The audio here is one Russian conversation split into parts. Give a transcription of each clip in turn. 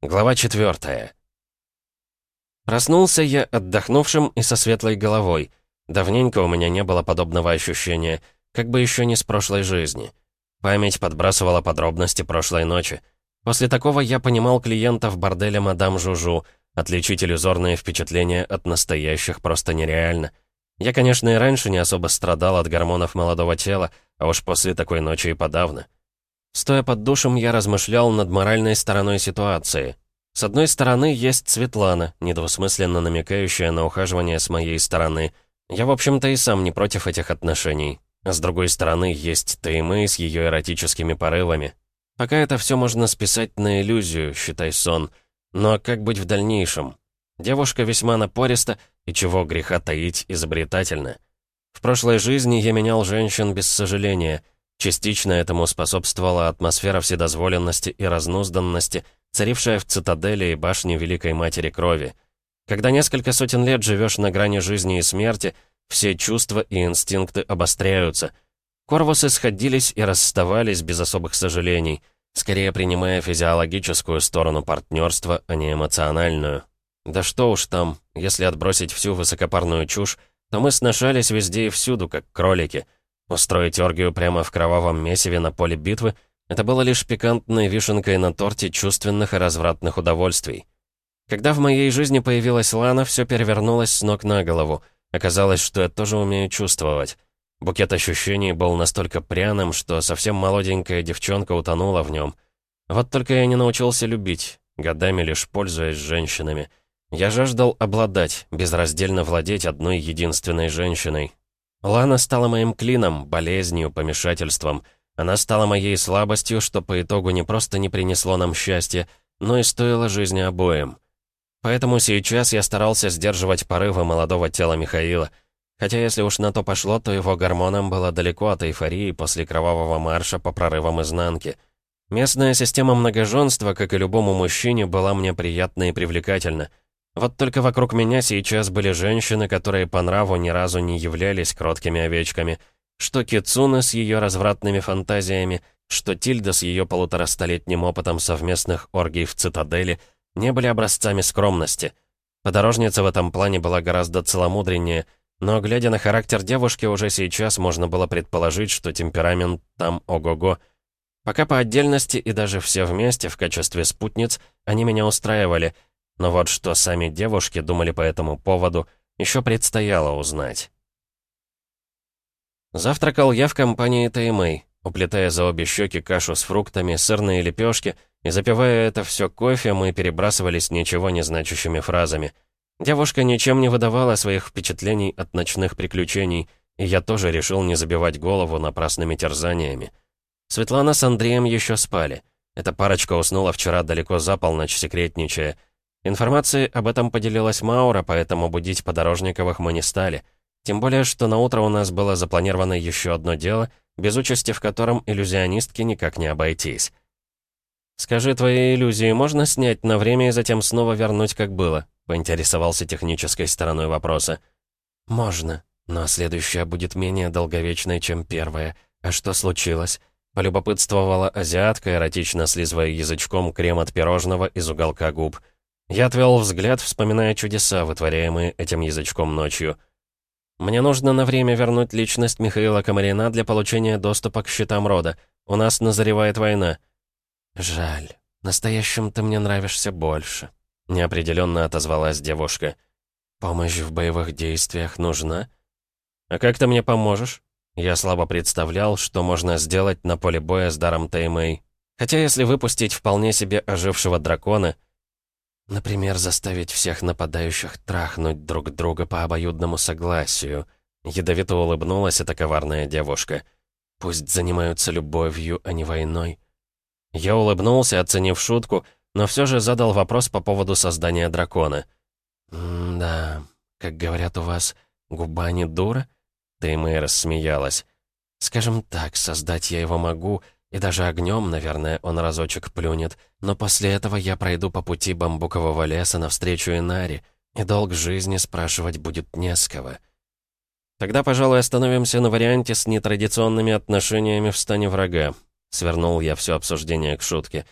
Глава четвертая. Проснулся я отдохнувшим и со светлой головой. Давненько у меня не было подобного ощущения, как бы еще не с прошлой жизни. Память подбрасывала подробности прошлой ночи. После такого я понимал клиентов борделя мадам Жужу. Отличить иллюзорные впечатления от настоящих просто нереально. Я, конечно, и раньше не особо страдал от гормонов молодого тела, а уж после такой ночи и подавно. Стоя под душем, я размышлял над моральной стороной ситуации. С одной стороны, есть Светлана, недвусмысленно намекающая на ухаживание с моей стороны. Я, в общем-то, и сам не против этих отношений. А с другой стороны, есть Таймэй с ее эротическими порывами. Пока это все можно списать на иллюзию, считай сон. Но как быть в дальнейшем? Девушка весьма напориста, и чего греха таить, изобретательно. В прошлой жизни я менял женщин без сожаления — Частично этому способствовала атмосфера вседозволенности и разнузданности, царившая в цитадели и башне Великой Матери Крови. Когда несколько сотен лет живешь на грани жизни и смерти, все чувства и инстинкты обостряются. Корвусы сходились и расставались без особых сожалений, скорее принимая физиологическую сторону партнерства, а не эмоциональную. Да что уж там, если отбросить всю высокопарную чушь, то мы сношались везде и всюду, как кролики — Устроить оргию прямо в кровавом месиве на поле битвы — это было лишь пикантной вишенкой на торте чувственных и развратных удовольствий. Когда в моей жизни появилась Лана, все перевернулось с ног на голову. Оказалось, что я тоже умею чувствовать. Букет ощущений был настолько пряным, что совсем молоденькая девчонка утонула в нем. Вот только я не научился любить, годами лишь пользуясь женщинами. Я жаждал обладать, безраздельно владеть одной единственной женщиной, Лана стала моим клином, болезнью, помешательством. Она стала моей слабостью, что по итогу не просто не принесло нам счастья, но и стоило жизни обоим. Поэтому сейчас я старался сдерживать порывы молодого тела Михаила. Хотя если уж на то пошло, то его гормонам было далеко от эйфории после кровавого марша по прорывам изнанки. Местная система многоженства, как и любому мужчине, была мне приятна и привлекательна — вот только вокруг меня сейчас были женщины, которые по нраву ни разу не являлись кроткими овечками. Что Кицуна с ее развратными фантазиями, что Тильда с ее полуторастолетним опытом совместных оргий в цитадели не были образцами скромности. Подорожница в этом плане была гораздо целомудреннее, но, глядя на характер девушки, уже сейчас можно было предположить, что темперамент там ого-го. Пока по отдельности и даже все вместе в качестве спутниц они меня устраивали — но вот что сами девушки думали по этому поводу, еще предстояло узнать. Завтракал я в компании Таймэй, уплетая за обе щеки кашу с фруктами, сырные лепешки, и запивая это все кофе, мы перебрасывались ничего не значащими фразами. Девушка ничем не выдавала своих впечатлений от ночных приключений, и я тоже решил не забивать голову напрасными терзаниями. Светлана с Андреем еще спали. Эта парочка уснула вчера далеко за полночь, секретничая — Информацией об этом поделилась Маура, поэтому будить Подорожниковых мы не стали. Тем более, что на утро у нас было запланировано еще одно дело, без участи в котором иллюзионистки никак не обойтись. «Скажи, твои иллюзии можно снять на время и затем снова вернуть, как было?» — поинтересовался технической стороной вопроса. «Можно, но следующая будет менее долговечной, чем первая. А что случилось?» Полюбопытствовала азиатка, эротично слизывая язычком крем от пирожного из уголка губ — я отвел взгляд, вспоминая чудеса, вытворяемые этим язычком ночью. «Мне нужно на время вернуть личность Михаила Комарина для получения доступа к счетам рода. У нас назревает война». «Жаль. Настоящим ты мне нравишься больше», — неопределенно отозвалась девушка. «Помощь в боевых действиях нужна?» «А как ты мне поможешь?» Я слабо представлял, что можно сделать на поле боя с даром Таймэй. Хотя если выпустить вполне себе ожившего дракона — Например, заставить всех нападающих трахнуть друг друга по обоюдному согласию. Ядовито улыбнулась эта коварная девушка. Пусть занимаются любовью, а не войной. Я улыбнулся, оценив шутку, но все же задал вопрос по поводу создания дракона. «Да, как говорят у вас, губа не дура?» Теймэй рассмеялась. «Скажем так, создать я его могу, и даже огнем, наверное, он разочек плюнет. Но после этого я пройду по пути бамбукового леса навстречу Инаре, и долг жизни спрашивать будет не с кого. Тогда, пожалуй, остановимся на варианте с нетрадиционными отношениями в стане врага. Свернул я все обсуждение к шутке.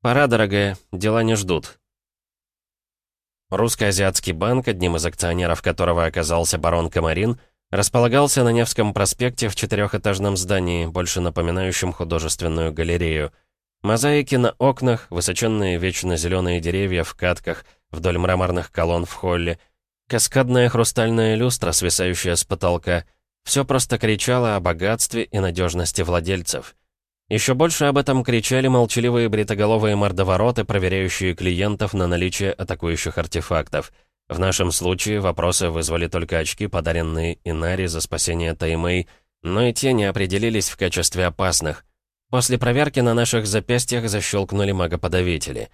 «Пора, дорогая, дела не ждут». Русско-Азиатский банк, одним из акционеров которого оказался барон Комарин, располагался на Невском проспекте в четырехэтажном здании, больше напоминающем художественную галерею. Мозаики на окнах, высоченные вечно зеленые деревья в катках, вдоль мраморных колонн в холле, каскадная хрустальная люстра, свисающая с потолка. Все просто кричало о богатстве и надежности владельцев. Еще больше об этом кричали молчаливые бритоголовые мордовороты, проверяющие клиентов на наличие атакующих артефактов. В нашем случае вопросы вызвали только очки, подаренные Инари за спасение Таймэй, но и те не определились в качестве опасных. После проверки на наших запястьях защелкнули магоподавители.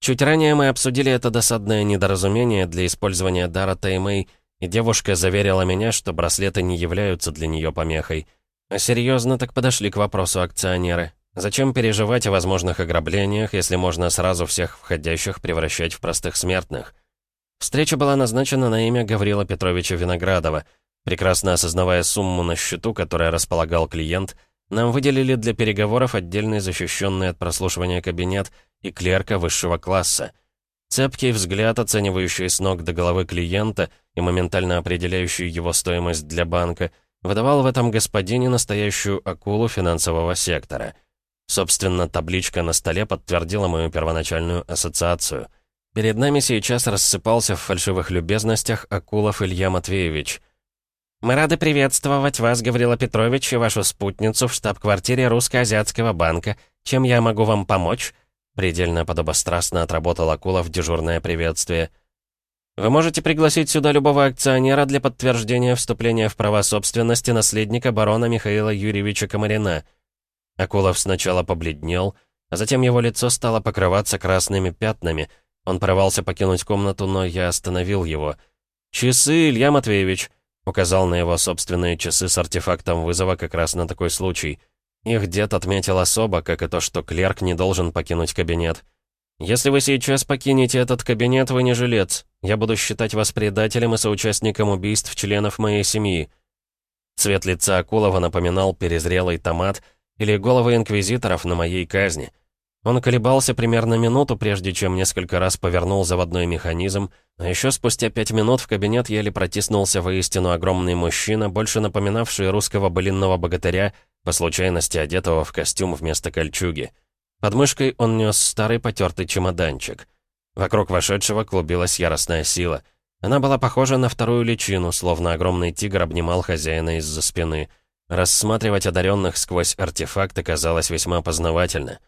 Чуть ранее мы обсудили это досадное недоразумение для использования дара Таймэй, и девушка заверила меня, что браслеты не являются для нее помехой. А серьезно так подошли к вопросу акционеры. Зачем переживать о возможных ограблениях, если можно сразу всех входящих превращать в простых смертных? Встреча была назначена на имя Гаврила Петровича Виноградова. Прекрасно осознавая сумму на счету, которой располагал клиент, нам выделили для переговоров отдельный защищенный от прослушивания кабинет и клерка высшего класса. Цепкий взгляд, оценивающий с ног до головы клиента и моментально определяющий его стоимость для банка — выдавал в этом господине настоящую акулу финансового сектора. Собственно, табличка на столе подтвердила мою первоначальную ассоциацию. Перед нами сейчас рассыпался в фальшивых любезностях Акулов Илья Матвеевич. «Мы рады приветствовать вас, Гаврила Петрович, и вашу спутницу в штаб-квартире Русско-Азиатского банка. Чем я могу вам помочь?» Предельно подобострастно отработал Акулов дежурное приветствие – вы можете пригласить сюда любого акционера для подтверждения вступления в права собственности наследника барона Михаила Юрьевича Комарина. Акулов сначала побледнел, а затем его лицо стало покрываться красными пятнами. Он порывался покинуть комнату, но я остановил его. «Часы, Илья Матвеевич!» Указал на его собственные часы с артефактом вызова как раз на такой случай. Их дед отметил особо, как и то, что клерк не должен покинуть кабинет. «Если вы сейчас покинете этот кабинет, вы не жилец. Я буду считать вас предателем и соучастником убийств членов моей семьи». Цвет лица Акулова напоминал перезрелый томат или головы инквизиторов на моей казни. Он колебался примерно минуту, прежде чем несколько раз повернул заводной механизм, а еще спустя пять минут в кабинет еле протиснулся воистину огромный мужчина, больше напоминавший русского былинного богатыря, по случайности одетого в костюм вместо кольчуги. Под мышкой он нес старый потертый чемоданчик. Вокруг вошедшего клубилась яростная сила. Она была похожа на вторую личину, словно огромный тигр обнимал хозяина из-за спины. Рассматривать одаренных сквозь артефакты казалось весьма познавательно.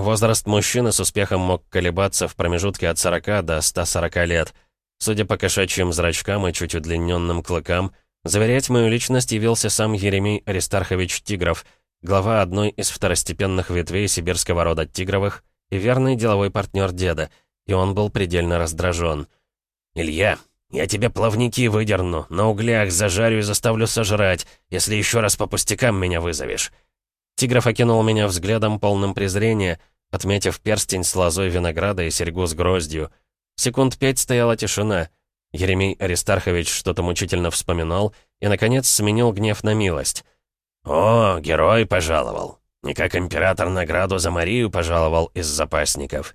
Возраст мужчины с успехом мог колебаться в промежутке от 40 до 140 лет. Судя по кошачьим зрачкам и чуть удлиненным клыкам, заверять мою личность явился сам Еремей Аристархович Тигров — глава одной из второстепенных ветвей сибирского рода Тигровых и верный деловой партнер деда, и он был предельно раздражен. «Илья, я тебе плавники выдерну, на углях зажарю и заставлю сожрать, если еще раз по пустякам меня вызовешь». Тигров окинул меня взглядом полным презрения, отметив перстень с лозой винограда и серьгу с гроздью. Секунд пять стояла тишина. Еремей Аристархович что-то мучительно вспоминал и, наконец, сменил гнев на милость. «О, герой пожаловал. Не как император награду за Марию пожаловал из запасников».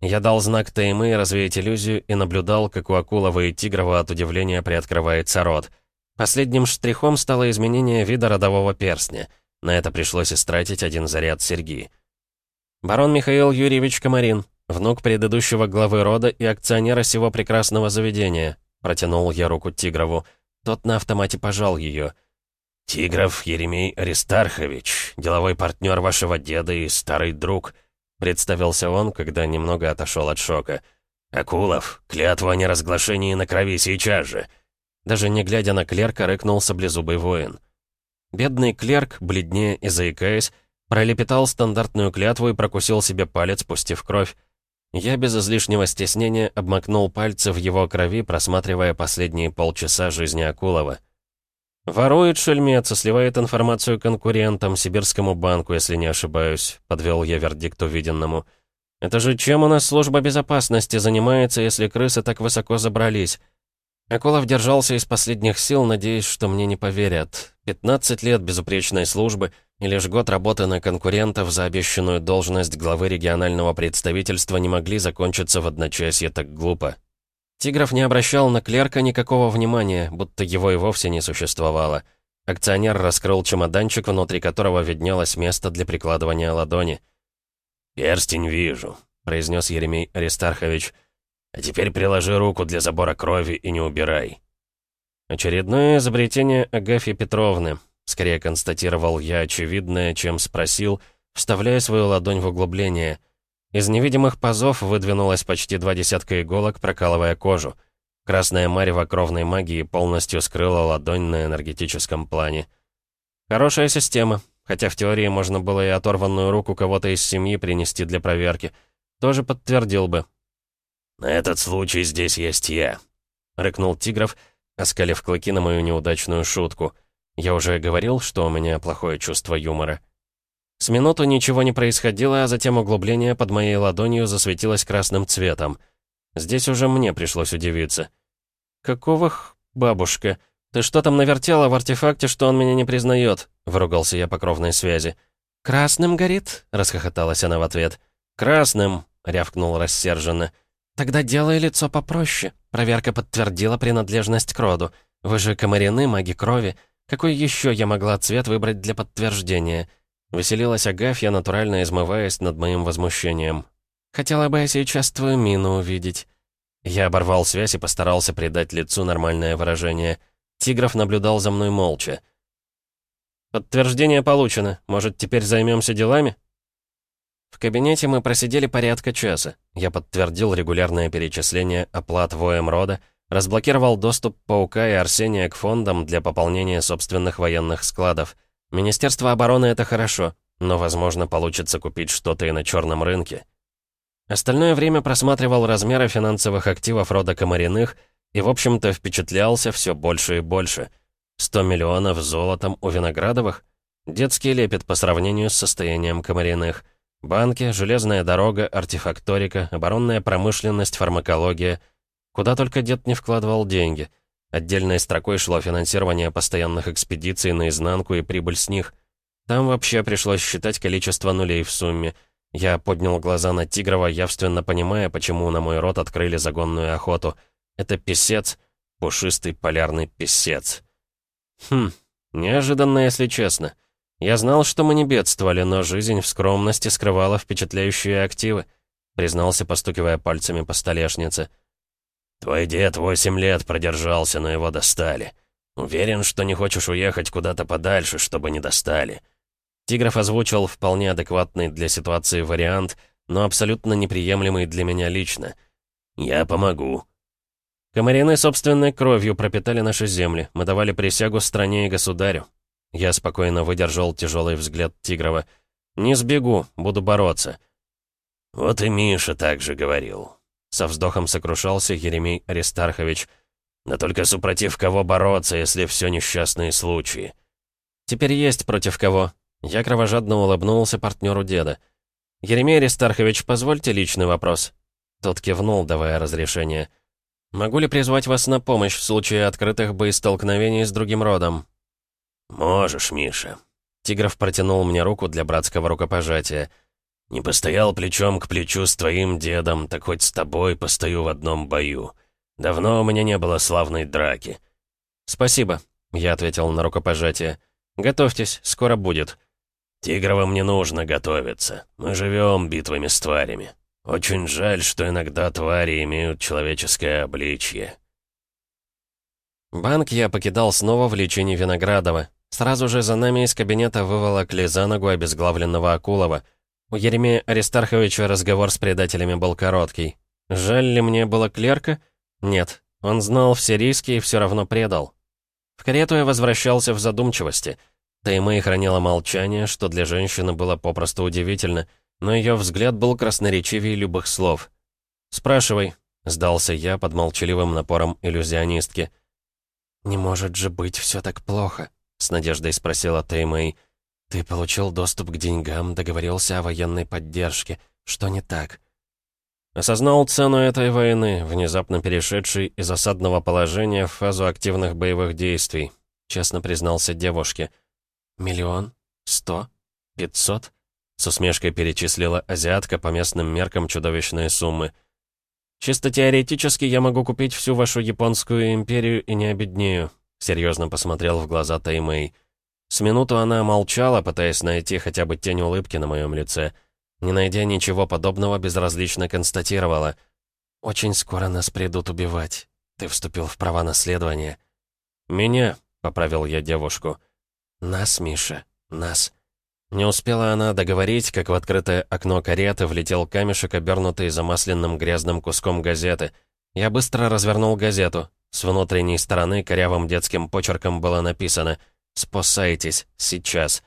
Я дал знак Таймы развеять иллюзию и наблюдал, как у Акулова и Тигрова от удивления приоткрывается рот. Последним штрихом стало изменение вида родового перстня. На это пришлось истратить один заряд серьги. Барон Михаил Юрьевич Комарин, внук предыдущего главы рода и акционера всего прекрасного заведения. Протянул я руку Тигрову. Тот на автомате пожал ее. «Тигров Еремей Аристархович, деловой партнер вашего деда и старый друг», представился он, когда немного отошел от шока. «Акулов, клятва о неразглашении на крови сейчас же!» Даже не глядя на клерка, рыкнул саблезубый воин. Бедный клерк, бледнее и заикаясь, пролепетал стандартную клятву и прокусил себе палец, пустив кровь. Я без излишнего стеснения обмакнул пальцы в его крови, просматривая последние полчаса жизни Акулова. «Ворует шельмец и сливает информацию конкурентам, Сибирскому банку, если не ошибаюсь», — подвел я вердикт увиденному. «Это же чем у нас служба безопасности занимается, если крысы так высоко забрались?» Акулов держался из последних сил, надеясь, что мне не поверят. 15 лет безупречной службы, и лишь год работы на конкурентов за обещанную должность главы регионального представительства не могли закончиться в одночасье так глупо. Тигров не обращал на клерка никакого внимания, будто его и вовсе не существовало. Акционер раскрыл чемоданчик, внутри которого виднелось место для прикладывания ладони. «Перстень вижу», — произнес Еремей Аристархович. «А теперь приложи руку для забора крови и не убирай». Очередное изобретение Агафьи Петровны. Скорее констатировал я очевидное, чем спросил, вставляя свою ладонь в углубление. Из невидимых пазов выдвинулось почти два десятка иголок, прокалывая кожу. Красная марево кровной магии полностью скрыла ладонь на энергетическом плане. Хорошая система, хотя в теории можно было и оторванную руку кого-то из семьи принести для проверки. Тоже подтвердил бы. «На этот случай здесь есть я», — рыкнул Тигров, оскалив клыки на мою неудачную шутку — я уже говорил, что у меня плохое чувство юмора. С минуту ничего не происходило, а затем углубление под моей ладонью засветилось красным цветом. Здесь уже мне пришлось удивиться. «Какого х... бабушка? Ты что там навертела в артефакте, что он меня не признает?» — выругался я по кровной связи. «Красным горит?» — расхохоталась она в ответ. «Красным!» — рявкнул рассерженно. «Тогда делай лицо попроще. Проверка подтвердила принадлежность к роду. Вы же комарены, маги крови. Какой еще я могла цвет выбрать для подтверждения? Веселилась Агафья, натурально измываясь над моим возмущением. Хотела бы я сейчас твою мину увидеть. Я оборвал связь и постарался придать лицу нормальное выражение. Тигров наблюдал за мной молча. «Подтверждение получено. Может, теперь займемся делами?» В кабинете мы просидели порядка часа. Я подтвердил регулярное перечисление оплат воем рода, Разблокировал доступ Паука и Арсения к фондам для пополнения собственных военных складов. Министерство обороны — это хорошо, но, возможно, получится купить что-то и на черном рынке. Остальное время просматривал размеры финансовых активов рода Комариных и, в общем-то, впечатлялся все больше и больше. 100 миллионов золотом у Виноградовых? Детский лепет по сравнению с состоянием Комариных. Банки, железная дорога, артефакторика, оборонная промышленность, фармакология — Куда только дед не вкладывал деньги. Отдельной строкой шло финансирование постоянных экспедиций наизнанку и прибыль с них. Там вообще пришлось считать количество нулей в сумме. Я поднял глаза на Тигрова, явственно понимая, почему на мой рот открыли загонную охоту. Это писец, пушистый полярный писец. Хм, неожиданно, если честно. Я знал, что мы не бедствовали, но жизнь в скромности скрывала впечатляющие активы, признался, постукивая пальцами по столешнице. — «Твой дед восемь лет продержался, но его достали. Уверен, что не хочешь уехать куда-то подальше, чтобы не достали». Тигров озвучил вполне адекватный для ситуации вариант, но абсолютно неприемлемый для меня лично. «Я помогу». Комарины собственной кровью пропитали наши земли. Мы давали присягу стране и государю. Я спокойно выдержал тяжелый взгляд Тигрова. «Не сбегу, буду бороться». «Вот и Миша так же говорил. Со вздохом сокрушался Еремей Аристархович. «Да только супротив кого бороться, если все несчастные случаи?» «Теперь есть против кого». Я кровожадно улыбнулся партнеру деда. «Еремей Аристархович, позвольте личный вопрос». Тот кивнул, давая разрешение. «Могу ли призвать вас на помощь в случае открытых боестолкновений с другим родом?» «Можешь, Миша». Тигров протянул мне руку для братского рукопожатия. Не постоял плечом к плечу с твоим дедом, так хоть с тобой постою в одном бою. Давно у меня не было славной драки». «Спасибо», — я ответил на рукопожатие. «Готовьтесь, скоро будет». «Тигровым не нужно готовиться. Мы живем битвами с тварями. Очень жаль, что иногда твари имеют человеческое обличье». Банк я покидал снова в лечении Виноградова. Сразу же за нами из кабинета выволокли за ногу обезглавленного Акулова — у Еремея Аристарховича разговор с предателями был короткий. Жаль ли мне было клерка? Нет. Он знал все риски и все равно предал. В карету я возвращался в задумчивости. Тайма и хранила молчание, что для женщины было попросту удивительно, но ее взгляд был красноречивее любых слов. «Спрашивай», — сдался я под молчаливым напором иллюзионистки. «Не может же быть все так плохо», — с надеждой спросила Таймэй. «Ты получил доступ к деньгам, договорился о военной поддержке. Что не так?» Осознал цену этой войны, внезапно перешедшей из осадного положения в фазу активных боевых действий. Честно признался девушке. «Миллион?» Сто? Пятьсот?» С усмешкой перечислила азиатка по местным меркам чудовищные суммы. «Чисто теоретически я могу купить всю вашу японскую империю и не обеднею», серьезно посмотрел в глаза Таймэй. С минуту она молчала, пытаясь найти хотя бы тень улыбки на моем лице. Не найдя ничего подобного, безразлично констатировала. «Очень скоро нас придут убивать. Ты вступил в права наследования». «Меня», — поправил я девушку. «Нас, Миша, нас». Не успела она договорить, как в открытое окно кареты влетел камешек, обернутый замасленным грязным куском газеты. Я быстро развернул газету. С внутренней стороны корявым детским почерком было написано «Спасайтесь, сейчас».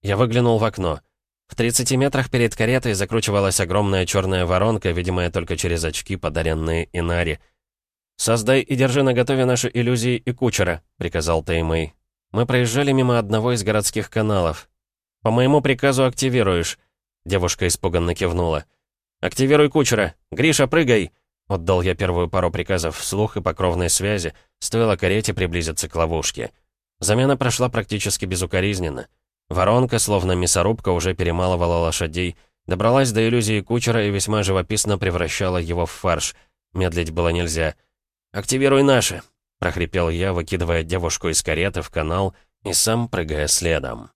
Я выглянул в окно. В 30 метрах перед каретой закручивалась огромная черная воронка, видимая только через очки, подаренные Инари. «Создай и держи наготове наши иллюзии и кучера», — приказал Теймэй. Мы проезжали мимо одного из городских каналов. «По моему приказу активируешь». Девушка испуганно кивнула. «Активируй кучера! Гриша, прыгай!» Отдал я первую пару приказов вслух и по кровной связи, стоило карете приблизиться к ловушке. Замена прошла практически безукоризненно. Воронка, словно мясорубка, уже перемалывала лошадей, добралась до иллюзии кучера и весьма живописно превращала его в фарш. Медлить было нельзя. «Активируй наши!» — прохрипел я, выкидывая девушку из кареты в канал и сам прыгая следом.